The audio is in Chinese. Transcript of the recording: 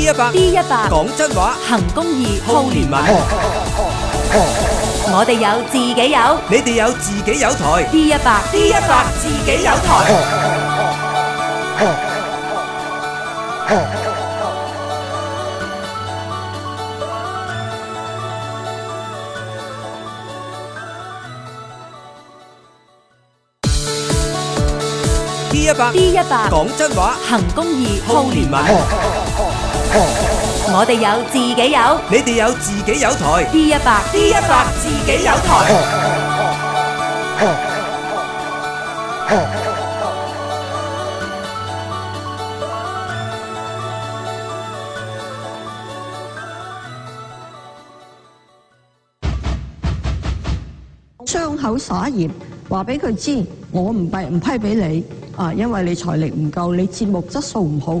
一百，D 一百，讲真话，行公义，好连麦。我哋有自己有，你哋有自己有台。D 一百，D 一百，自己有台。D 一百，D 一百，讲真话，行公义，好连麦。我哋有自己有，你哋有自己有台。D 一百，D 一百，自己有台。伤口撒盐，话俾佢知，我唔批，唔批俾你啊！因为你财力唔够，你节目质素唔好。